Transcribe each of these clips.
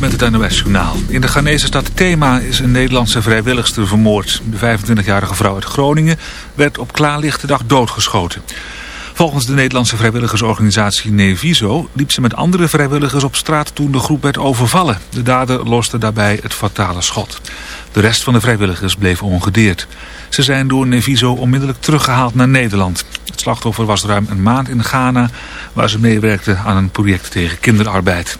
Met het NOS-journaal. In de Ghanese stad Thema is een Nederlandse vrijwilligster vermoord. De 25-jarige vrouw uit Groningen werd op klaarlichte dag doodgeschoten. Volgens de Nederlandse vrijwilligersorganisatie Neviso liep ze met andere vrijwilligers op straat toen de groep werd overvallen. De dader loste daarbij het fatale schot. De rest van de vrijwilligers bleef ongedeerd. Ze zijn door Neviso onmiddellijk teruggehaald naar Nederland. Het slachtoffer was ruim een maand in Ghana waar ze meewerkte aan een project tegen kinderarbeid.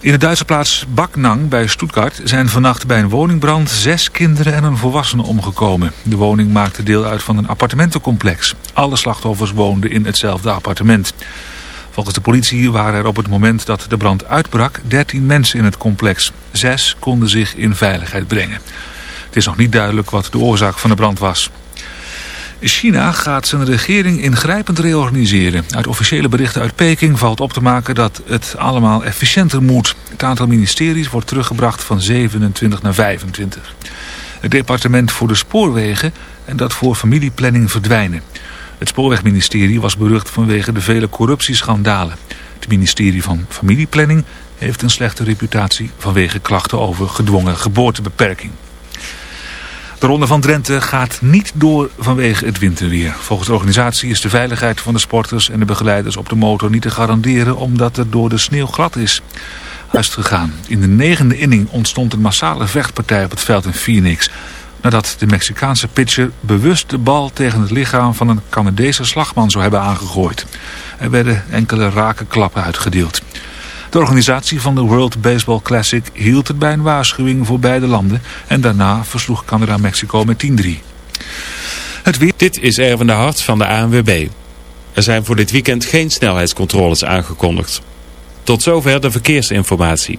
In de Duitse plaats Baknang bij Stuttgart zijn vannacht bij een woningbrand zes kinderen en een volwassene omgekomen. De woning maakte deel uit van een appartementencomplex. Alle slachtoffers woonden in hetzelfde appartement. Volgens de politie waren er op het moment dat de brand uitbrak 13 mensen in het complex. Zes konden zich in veiligheid brengen. Het is nog niet duidelijk wat de oorzaak van de brand was. China gaat zijn regering ingrijpend reorganiseren. Uit officiële berichten uit Peking valt op te maken dat het allemaal efficiënter moet. Het aantal ministeries wordt teruggebracht van 27 naar 25. Het departement voor de spoorwegen en dat voor familieplanning verdwijnen. Het spoorwegministerie was berucht vanwege de vele corruptieschandalen. Het ministerie van Familieplanning heeft een slechte reputatie vanwege klachten over gedwongen geboortebeperking. De Ronde van Drenthe gaat niet door vanwege het winterweer. Volgens de organisatie is de veiligheid van de sporters en de begeleiders op de motor niet te garanderen omdat het door de sneeuw glad is. Uitgegaan. In de negende inning ontstond een massale vechtpartij op het veld in Phoenix. Nadat de Mexicaanse pitcher bewust de bal tegen het lichaam van een Canadese slagman zou hebben aangegooid. Er werden enkele rake klappen uitgedeeld. De organisatie van de World Baseball Classic hield het bij een waarschuwing voor beide landen. En daarna versloeg Canada Mexico met 10-3. Het. Dit is Erwin de Hart van de ANWB. Er zijn voor dit weekend geen snelheidscontroles aangekondigd. Tot zover de verkeersinformatie.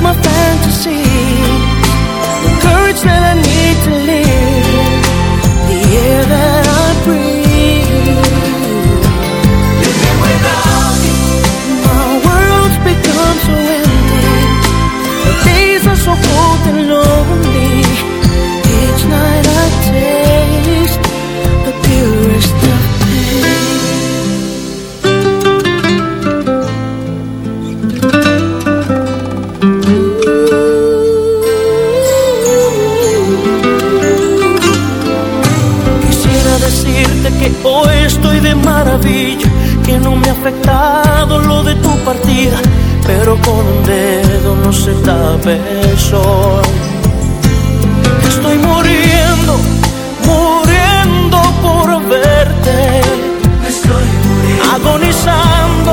my afectado lo de tu partida, pero con un dedo no se tapa el sol. Estoy muriendo, muriendo por verte. Estoy muriendo. Agonizando,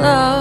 love,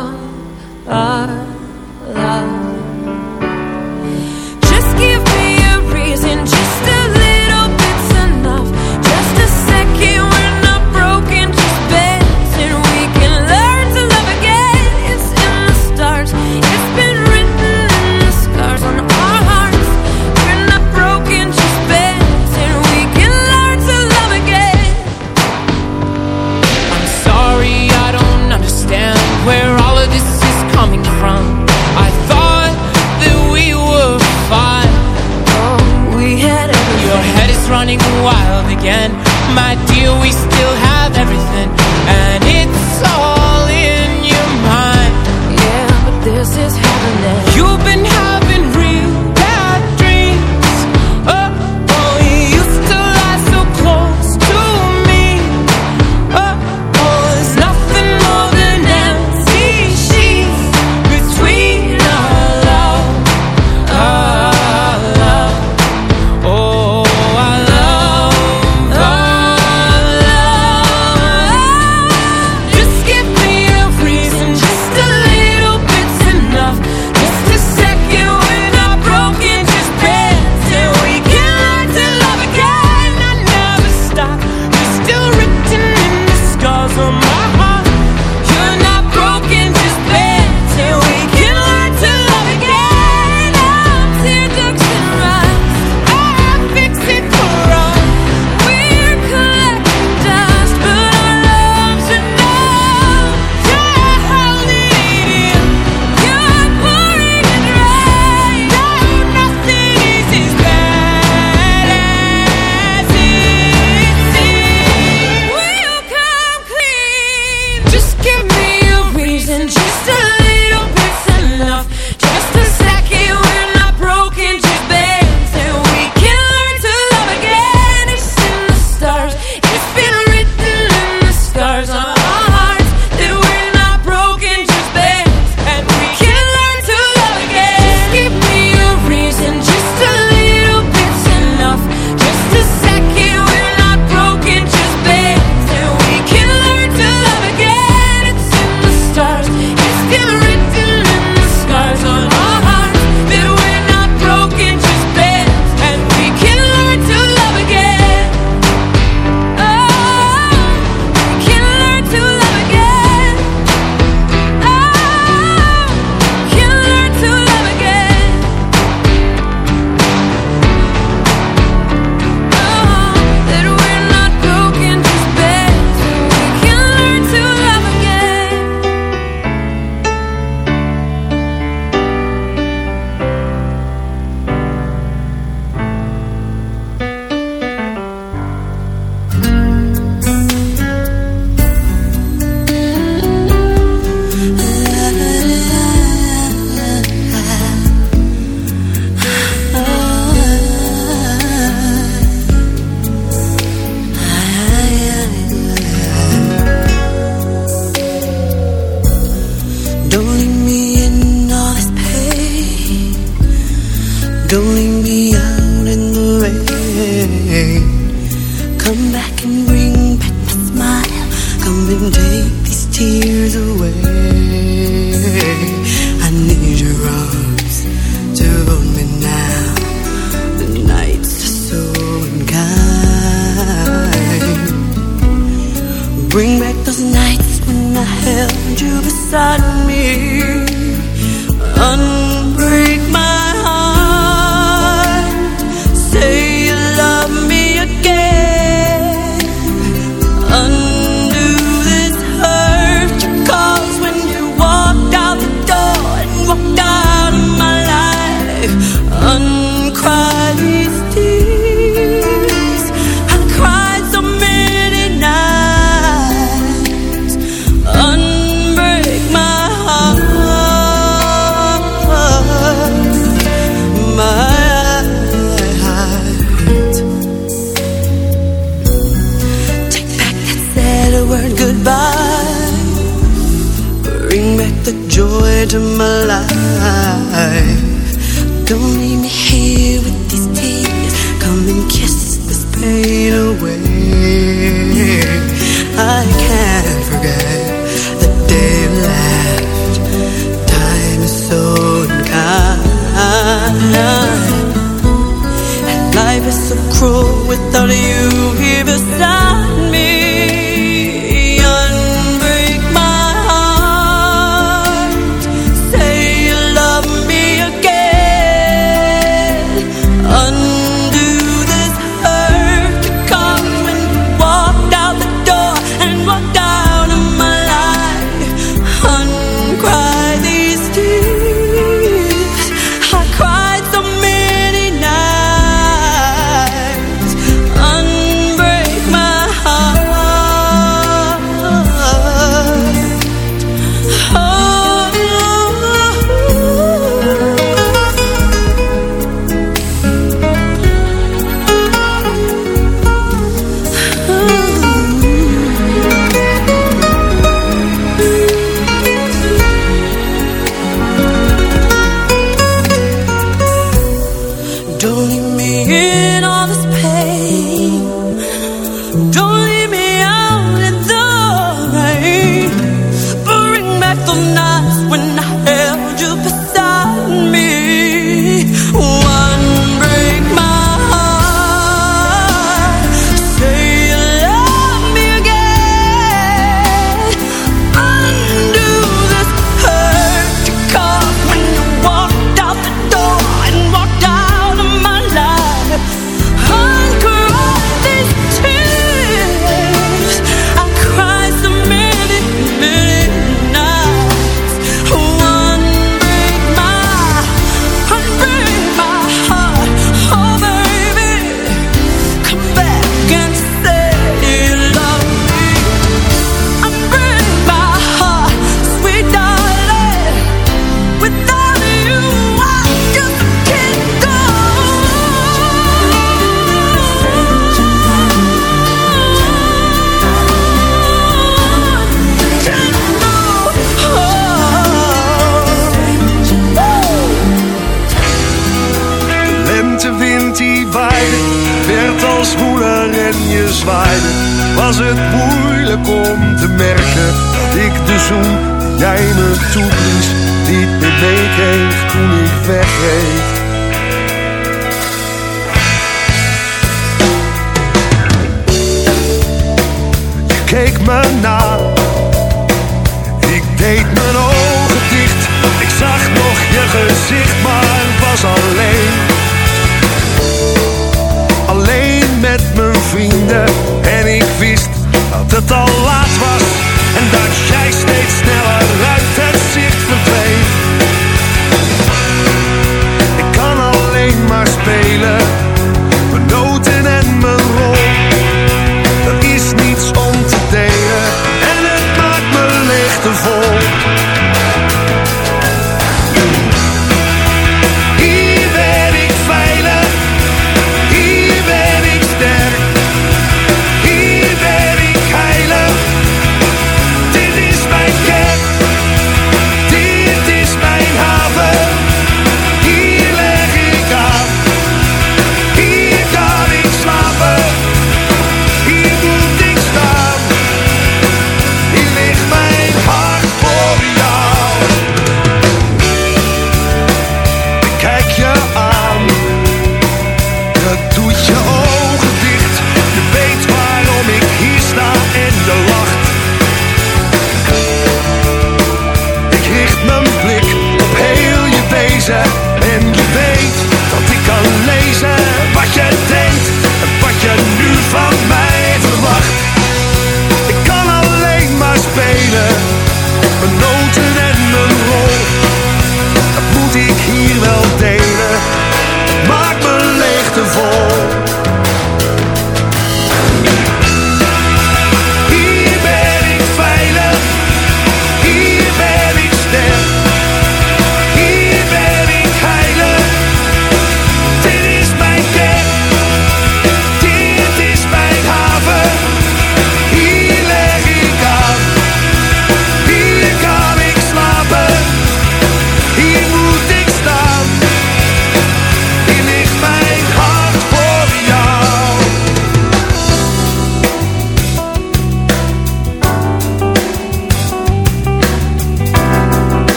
cruel without you here beside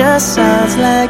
just sounds like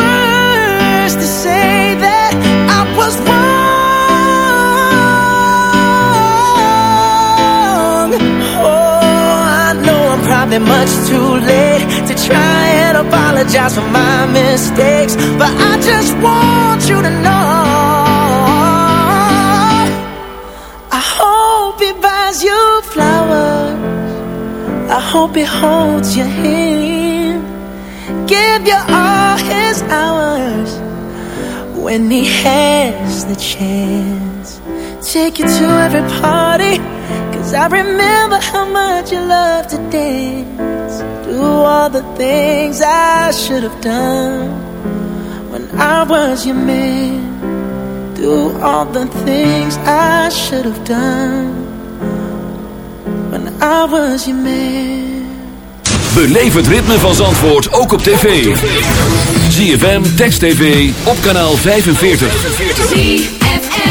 Probably much too late to try and apologize for my mistakes, but I just want you to know. I hope he buys you flowers. I hope he holds your hand. Give you all his hours when he has the chance. Take you to every party. Cause I remember how much you loved to dance. Do all the things I should have done when I was your man. Do all the things I should have done when I was your man. Beleef het ritme van Zandvoort ook op tv. ZFM, Text TV, op kanaal 45. Every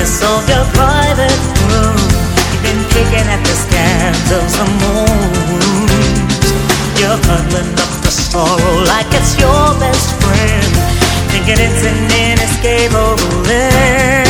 Darkness of your private room. You've been picking at the scans of wounds. You're huddling up the sorrow like it's your best friend, thinking it's an inescapable end.